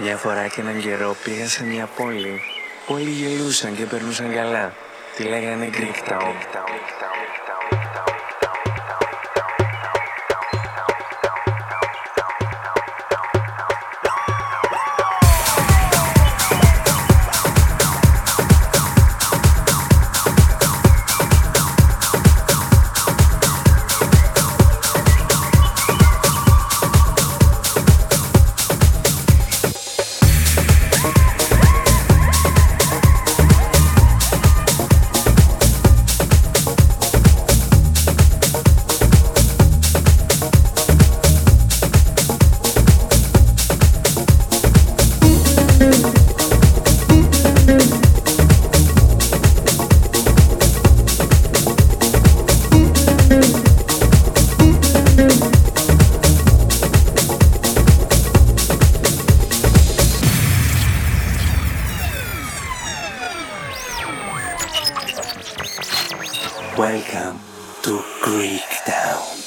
Μια φορά και έναν καιρό πήγα σε μια πόλη που όλοι γελούσαν και περνούσαν καλά. Τη λέγανε Greek Town. Welcome to Greek Town.